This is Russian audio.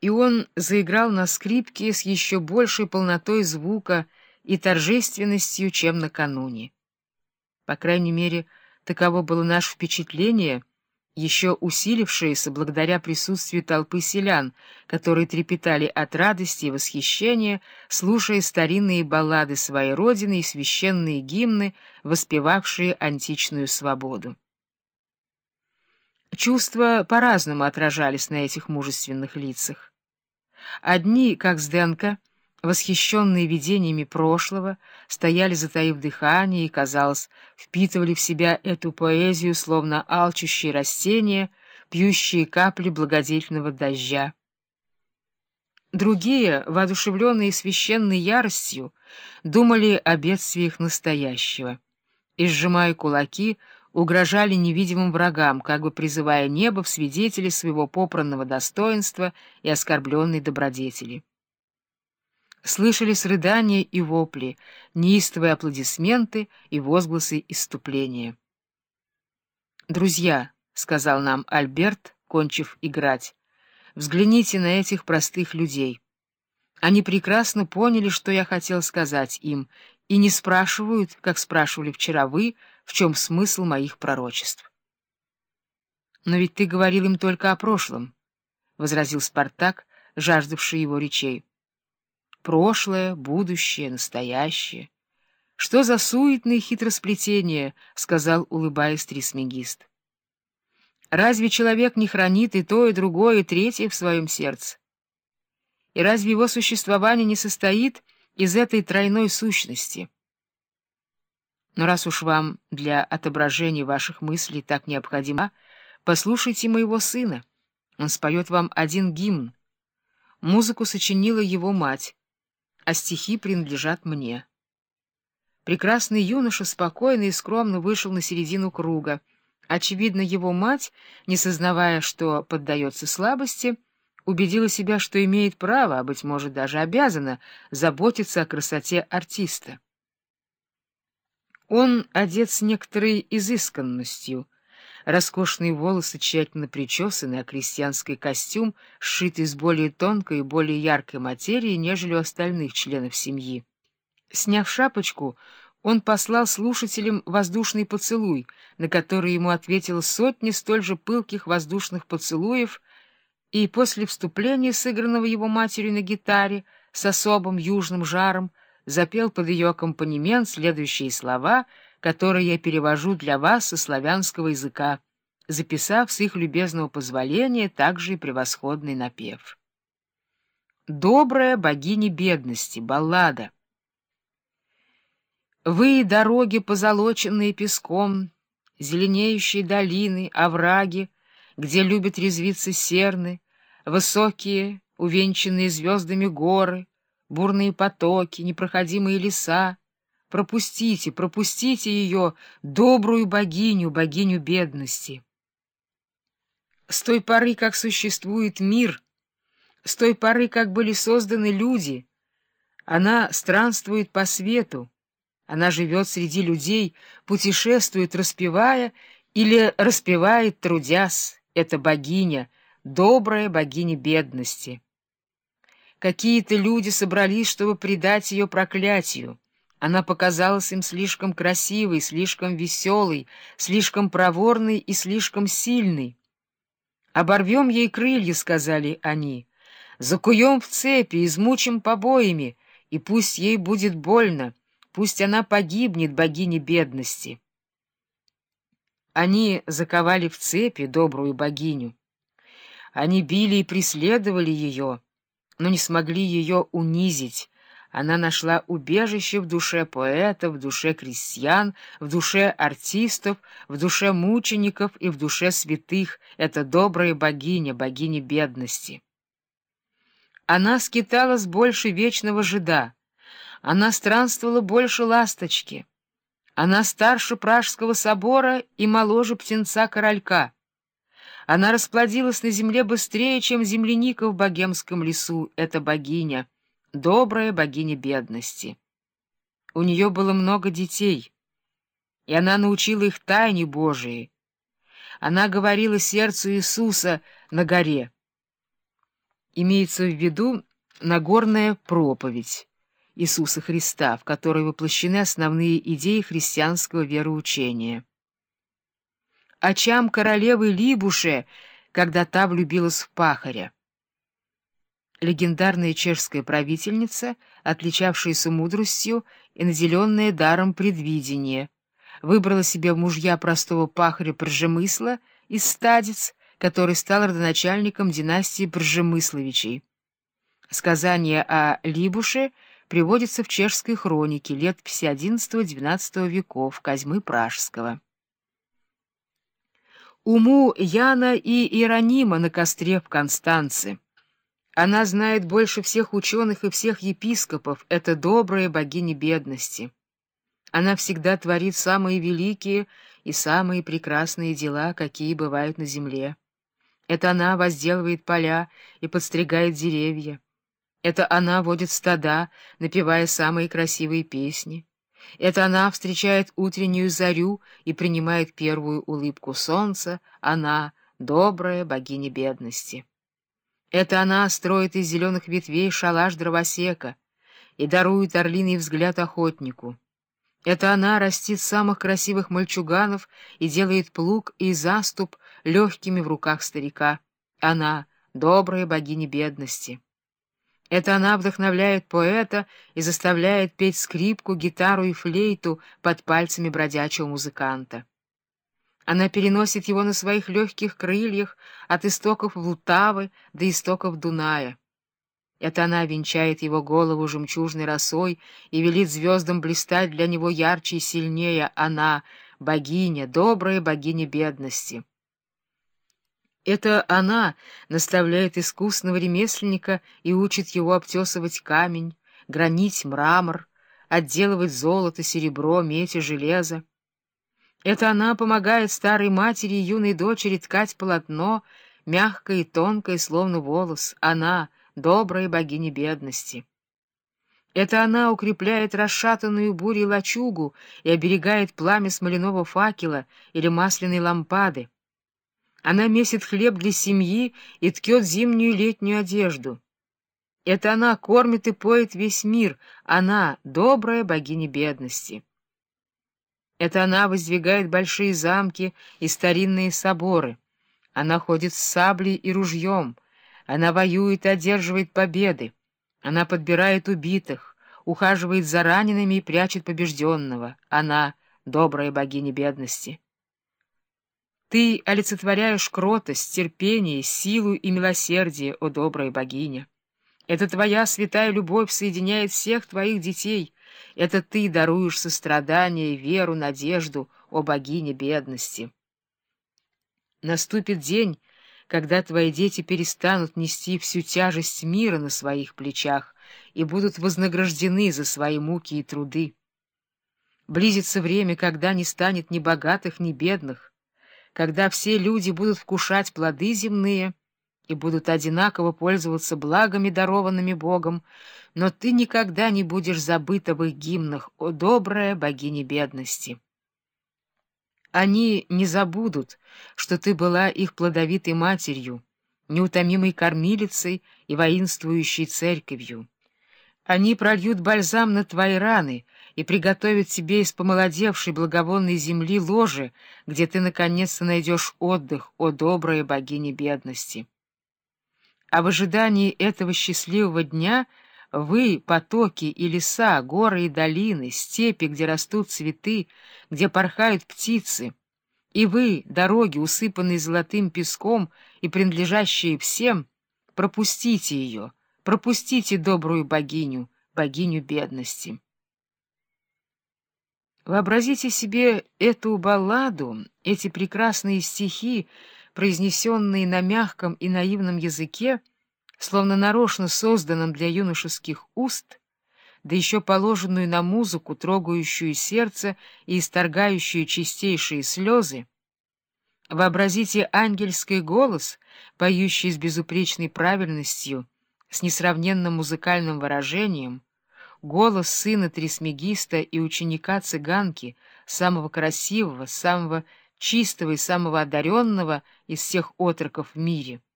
и он заиграл на скрипке с еще большей полнотой звука и торжественностью, чем накануне. По крайней мере, таково было наше впечатление, еще усилившееся благодаря присутствию толпы селян, которые трепетали от радости и восхищения, слушая старинные баллады своей родины и священные гимны, воспевавшие античную свободу. Чувства по-разному отражались на этих мужественных лицах. Одни, как Сденко, восхищенные видениями прошлого, стояли, затаив дыхание, и, казалось, впитывали в себя эту поэзию, словно алчущие растения, пьющие капли благодетельного дождя. Другие, воодушевленные священной яростью, думали о бедствиях настоящего и, сжимая кулаки, угрожали невидимым врагам, как бы призывая небо в свидетели своего попранного достоинства и оскорбленной добродетели. Слышались рыдания и вопли, неистовые аплодисменты и возгласы иступления. «Друзья», — сказал нам Альберт, кончив играть, — «взгляните на этих простых людей. Они прекрасно поняли, что я хотел сказать им, и не спрашивают, как спрашивали вчера вы, в чем смысл моих пророчеств. «Но ведь ты говорил им только о прошлом», — возразил Спартак, жаждавший его речей. «Прошлое, будущее, настоящее. Что за суетные хитросплетения?» — сказал, улыбаясь Трисмегист. «Разве человек не хранит и то, и другое, и третье в своем сердце? И разве его существование не состоит из этой тройной сущности. Но раз уж вам для отображения ваших мыслей так необходимо, послушайте моего сына. Он споет вам один гимн. Музыку сочинила его мать, а стихи принадлежат мне. Прекрасный юноша спокойно и скромно вышел на середину круга. Очевидно, его мать, не сознавая, что поддается слабости, — убедила себя, что имеет право, а, быть может, даже обязана заботиться о красоте артиста. Он одет с некоторой изысканностью. Роскошные волосы тщательно причесаны, а крестьянский костюм сшит из более тонкой и более яркой материи, нежели у остальных членов семьи. Сняв шапочку, он послал слушателям воздушный поцелуй, на который ему ответила сотни столь же пылких воздушных поцелуев — и после вступления, сыгранного его матерью на гитаре, с особым южным жаром, запел под ее аккомпанемент следующие слова, которые я перевожу для вас со славянского языка, записав с их любезного позволения также и превосходный напев. «Добрая богиня бедности, баллада». Вы, дороги, позолоченные песком, зеленеющие долины, овраги, где любят резвиться серны, высокие, увенчанные звездами горы, бурные потоки, непроходимые леса. Пропустите, пропустите ее, добрую богиню, богиню бедности. С той поры, как существует мир, с той поры, как были созданы люди, она странствует по свету, она живет среди людей, путешествует, распевая или распевает, трудясь эта богиня, добрая богиня бедности. Какие-то люди собрались, чтобы предать ее проклятию. Она показалась им слишком красивой, слишком веселой, слишком проворной и слишком сильной. «Оборвем ей крылья», — сказали они, — «закуем в цепи, измучим побоями, и пусть ей будет больно, пусть она погибнет, богиня бедности». Они заковали в цепи добрую богиню. Они били и преследовали ее, но не смогли ее унизить. Она нашла убежище в душе поэтов, в душе крестьян, в душе артистов, в душе мучеников и в душе святых. Это добрая богиня, богиня бедности. Она скиталась больше вечного жида. Она странствовала больше ласточки. Она старше Пражского собора и моложе птенца-королька. Она расплодилась на земле быстрее, чем земляника в богемском лесу, эта богиня, добрая богиня бедности. У нее было много детей, и она научила их тайне Божией. Она говорила сердцу Иисуса на горе — Имеется в виду Нагорная проповедь Иисуса Христа, в которой воплощены основные идеи христианского вероучения. Очам королевы Либуше, когда та влюбилась в пахаря. Легендарная чешская правительница, отличавшаяся мудростью и наделенная даром предвидения, выбрала себе мужья простого пахаря Пржемысла из стадец, который стал родоначальником династии Пржемысловичей. Сказание о Либуше приводится в чешской хронике летописи XI-XII веков Козьмы Пражского. Уму Яна и Иеронима на костре в Констанце. Она знает больше всех ученых и всех епископов, это добрая богиня бедности. Она всегда творит самые великие и самые прекрасные дела, какие бывают на земле. Это она возделывает поля и подстригает деревья. Это она водит стада, напевая самые красивые песни. Это она встречает утреннюю зарю и принимает первую улыбку солнца, она — добрая богиня бедности. Это она строит из зеленых ветвей шалаш дровосека и дарует орлиный взгляд охотнику. Это она растит самых красивых мальчуганов и делает плуг и заступ легкими в руках старика. Она — добрая богиня бедности. Это она вдохновляет поэта и заставляет петь скрипку, гитару и флейту под пальцами бродячего музыканта. Она переносит его на своих легких крыльях от истоков Лутавы до истоков Дуная. Это она венчает его голову жемчужной росой и велит звездам блистать для него ярче и сильнее. Она — богиня, добрая богиня бедности. Это она наставляет искусного ремесленника и учит его обтесывать камень, гранить мрамор, отделывать золото, серебро, медь и железо. Это она помогает старой матери и юной дочери ткать полотно, мягкое и тонкое, словно волос. Она — добрая богиня бедности. Это она укрепляет расшатанную бурей лачугу и оберегает пламя смоляного факела или масляной лампады. Она месит хлеб для семьи и ткет зимнюю и летнюю одежду. Это она кормит и поет весь мир, она — добрая богиня бедности. Это она воздвигает большие замки и старинные соборы. Она ходит с саблей и ружьем — она воюет и одерживает победы. Она подбирает убитых, ухаживает за ранеными и прячет побежденного. Она — добрая богиня бедности. Ты олицетворяешь кротость, терпение, силу и милосердие, о добрая богиня. Это твоя святая любовь соединяет всех твоих детей. Это ты даруешь сострадание, веру, надежду, о богине бедности. Наступит день, когда твои дети перестанут нести всю тяжесть мира на своих плечах и будут вознаграждены за свои муки и труды. Близится время, когда не станет ни богатых, ни бедных, когда все люди будут вкушать плоды земные и будут одинаково пользоваться благами, дарованными Богом, но ты никогда не будешь забыта в их гимнах, о добрая богиня бедности. Они не забудут, что ты была их плодовитой матерью, неутомимой кормилицей и воинствующей церковью. Они прольют бальзам на твои раны и приготовят тебе из помолодевшей благовонной земли ложе, где ты наконец-то найдешь отдых, о добрая богиня бедности. А в ожидании этого счастливого дня — вы, потоки и леса, горы и долины, степи, где растут цветы, где порхают птицы, и вы, дороги, усыпанные золотым песком и принадлежащие всем, пропустите ее, пропустите добрую богиню, богиню бедности. Вообразите себе эту балладу, эти прекрасные стихи, произнесенные на мягком и наивном языке, словно нарочно созданном для юношеских уст, да еще положенную на музыку, трогающую сердце и исторгающую чистейшие слезы, вообразите ангельский голос, поющий с безупречной правильностью, с несравненным музыкальным выражением, голос сына Трисмегиста и ученика-цыганки, самого красивого, самого чистого и самого одаренного из всех отроков в мире —